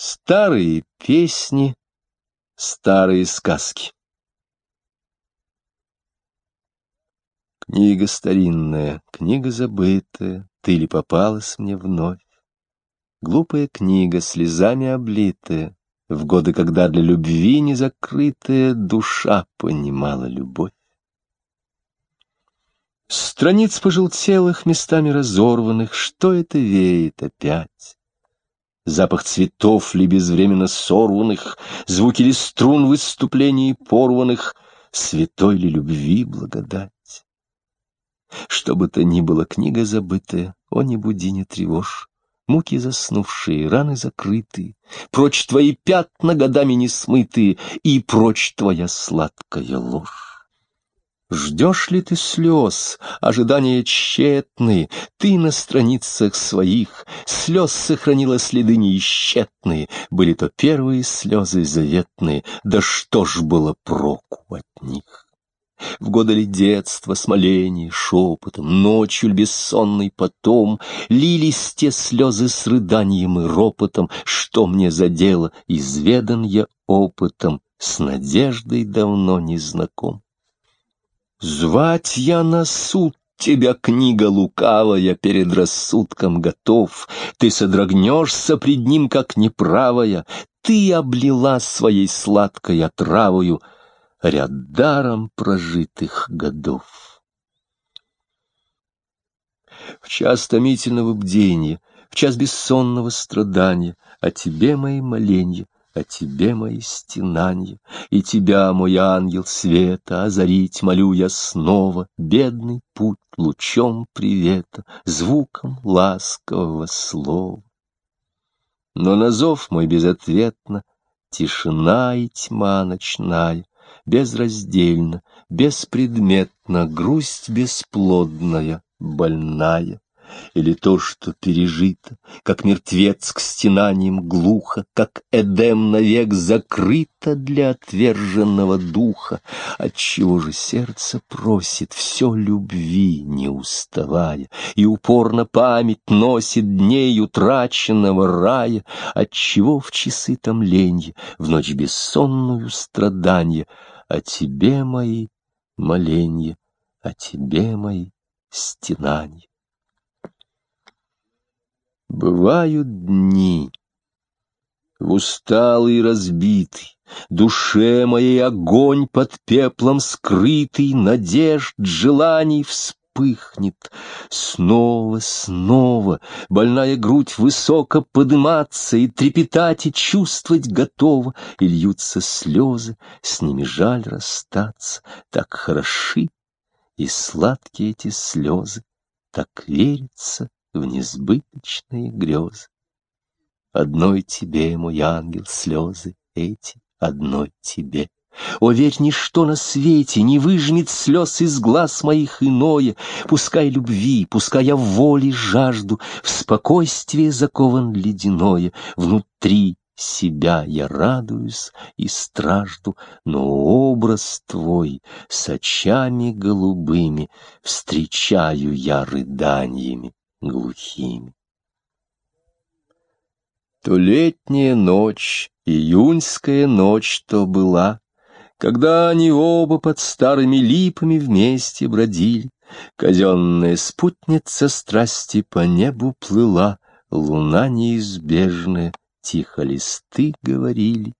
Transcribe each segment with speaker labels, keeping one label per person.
Speaker 1: Старые песни, старые сказки. Книга старинная, книга забытая, Ты ли попалась мне вновь? Глупая книга, слезами облитая, В годы, когда для любви незакрытая Душа понимала любовь. Страниц пожелтелых, местами разорванных, Что это веет опять? Запах цветов ли безвременно сорванных, Звуки ли струн в выступлении порванных, Святой ли любви благодать? Что бы то ни было, книга забытая, О, не буди, не тревожь, Муки заснувшие, раны закрытые, Прочь твои пятна годами не смытые, И прочь твоя сладкая ложь. Ждешь ли ты слез, ожидания тщетные, Ты на страницах своих. Слез сохранила следы неисчетные, Были то первые слезы заветные, Да что ж было проку от них? В годы ли детства, смоления, шепотом, Ночью ль бессонной потом, Лились те слезы с рыданием и ропотом, Что мне за дело, изведан я опытом, С надеждой давно не знаком. Звать я на суд тебя, книга лукавая, перед рассудком готов. Ты содрогнешься пред ним, как неправая, ты облила своей сладкой отравою ряд даром прожитых годов. В час томительного бдения, в час бессонного страдания, о тебе мои моленья — о тебе мои стенанья, и тебя, мой ангел света, озарить молю я снова бедный путь лучом привета, звуком ласкового слова. Но на зов мой безответно тишина и тьма ночная, безраздельно, беспредметно, грусть бесплодная, больная или то, что пережито, как мертвец к стенаниям глухо, как Эдем навек закрыто для отверженного духа, отчего же сердце просит все любви, не уставая, и упорно память носит дней утраченного рая, отчего в часы томленья, в ночь бессонную страдания, о тебе мои моленья, о тебе мои стенания. Бывают дни, в усталый разбитый, Душе моей огонь под пеплом скрытый, Надежд, желаний вспыхнет. Снова, снова больная грудь высоко подыматься И трепетать и чувствовать готова, И льются слезы, с ними жаль расстаться, Так хороши и сладкие эти слезы, Так верится в несбыточные грезы. Одной тебе, мой ангел, слезы эти, одной тебе. О, верь, ничто на свете не выжмет слез из глаз моих иное, Пускай любви, пускай я воли жажду, В спокойствие закован ледяное, Внутри себя я радуюсь и стражду, Но образ твой с очами голубыми Встречаю я рыданиями глухими. То летняя ночь, июньская ночь то была, Когда они оба под старыми липами вместе бродили, Казенная спутница страсти по небу плыла, Луна неизбежная, тихо листы говорили.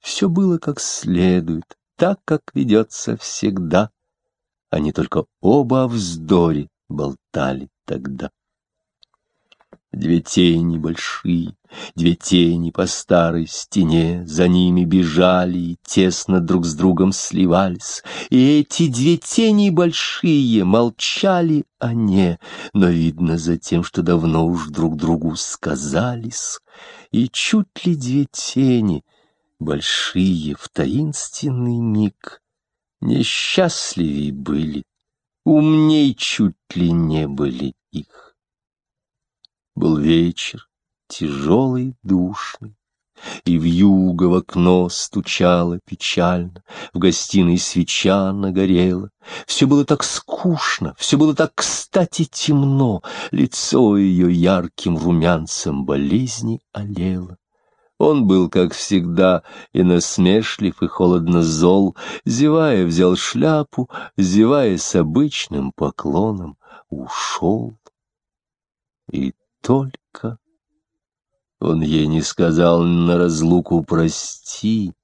Speaker 1: Все было как следует, так, как ведется всегда. Они только оба о вздоре болтали тогда. Две тени большие, две тени по старой стене, За ними бежали и тесно друг с другом сливались. И эти две тени большие молчали они, Но видно за тем, что давно уж друг другу сказались. И чуть ли две тени большие в таинственный миг Несчастливей были, умней чуть ли не были их. Был вечер, тяжелый, душный, и в юго в окно стучало печально, в гостиной свеча нагорела. Все было так скучно, все было так кстати темно, лицо ее ярким румянцем болезни олело. Он был, как всегда, и насмешлив, и холодно зол, зевая, взял шляпу, зевая с обычным поклоном, ушел. И только он ей не сказал на разлуку «прости»,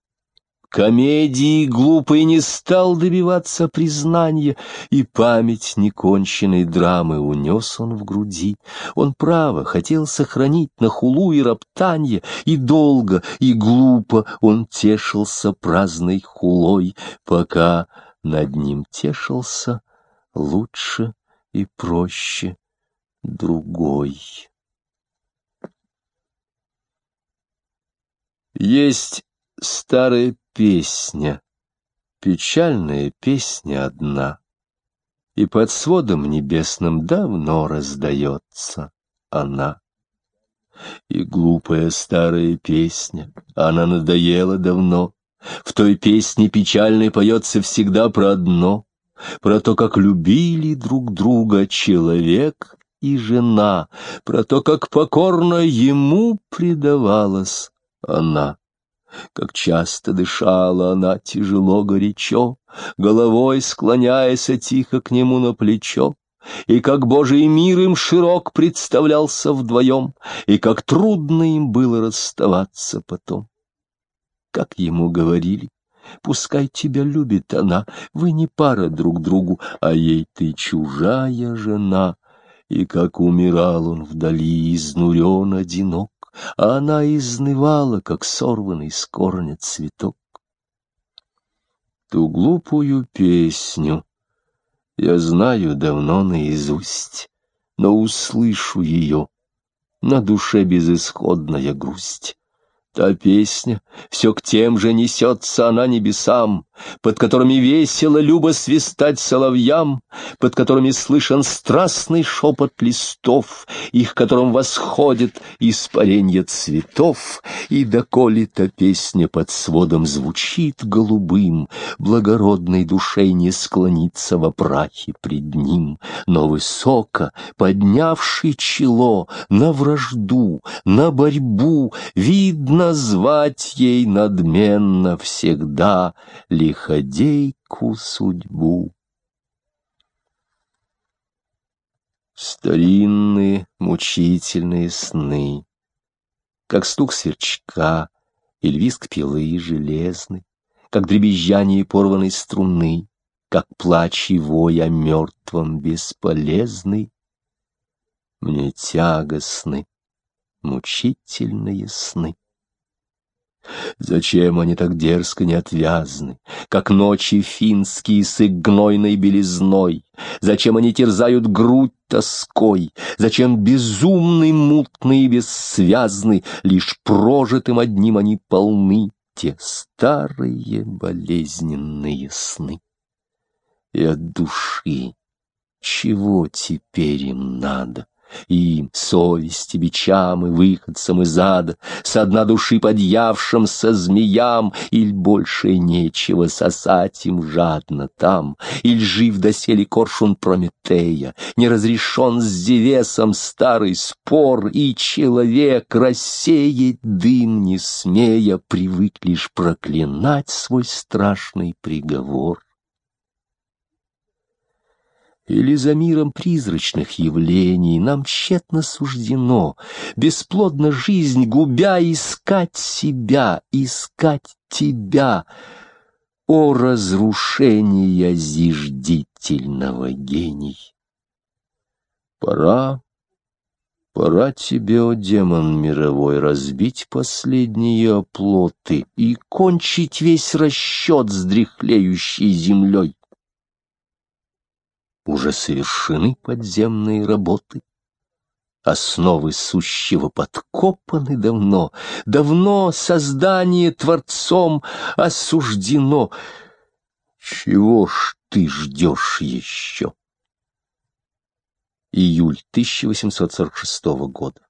Speaker 1: Комедии глупой не стал добиваться признания, и память неконченной драмы унес он в груди. Он право хотел сохранить на хулу и роптанье, и долго, и глупо он тешился праздной хулой, пока над ним тешился лучше и проще другой. Есть старая песня, печальная песня одна, И под сводом небесным давно раздается она. И глупая старая песня, она надоела давно, В той песне печальной поется всегда про одно, Про то, как любили друг друга человек и жена, Про то, как покорно ему предавалась она. Как часто дышала она тяжело горячо, Головой склоняясь тихо к нему на плечо, И как Божий мир им широк представлялся вдвоем, И как трудно им было расставаться потом. Как ему говорили, пускай тебя любит она, Вы не пара друг другу, а ей ты чужая жена. И как умирал он вдали, изнурен одинок, а она изнывала, как сорванный с корня цветок. Ту глупую песню я знаю давно наизусть, но услышу ее, на душе безысходная грусть. Та песня, все к тем же несется она небесам, Под которыми весело любо свистать соловьям, Под которыми слышен страстный шепот листов, Их которым восходит испаренье цветов, И доколе та песня под сводом звучит голубым, Благородной душей не склониться во прахе пред ним, Но высоко, поднявший чело на вражду, на борьбу, видно назвать ей надменно всегда лиходейку судьбу. Старинные мучительные сны, как стук сверчка или виск пилы железной, как дребезжание порванной струны, как плач и вой о мертвом бесполезный. Мне тягостны мучительные сны. Зачем они так дерзко неотвязны, как ночи финские с их гнойной белизной? Зачем они терзают грудь тоской? Зачем безумны, мутны и бессвязны, лишь прожитым одним они полны, те старые болезненные сны? И от души чего теперь им надо? Им, совести, бичам и выходцам из ада, Со дна души подъявшимся змеям, Иль больше нечего сосать им жадно там, Иль жив доселе коршун Прометея, Не разрешен с Зевесом старый спор, И человек рассеет дым, не смея, Привык лишь проклинать свой страшный приговор или за миром призрачных явлений нам тщетно суждено, бесплодно жизнь губя, искать себя, искать тебя, о разрушение зиждительного гений. Пора, пора тебе, о демон мировой, разбить последние оплоты и кончить весь расчет с дряхлеющей землей уже совершены подземные работы. Основы сущего подкопаны давно, давно создание Творцом осуждено. Чего ж ты ждешь еще? Июль 1846 года.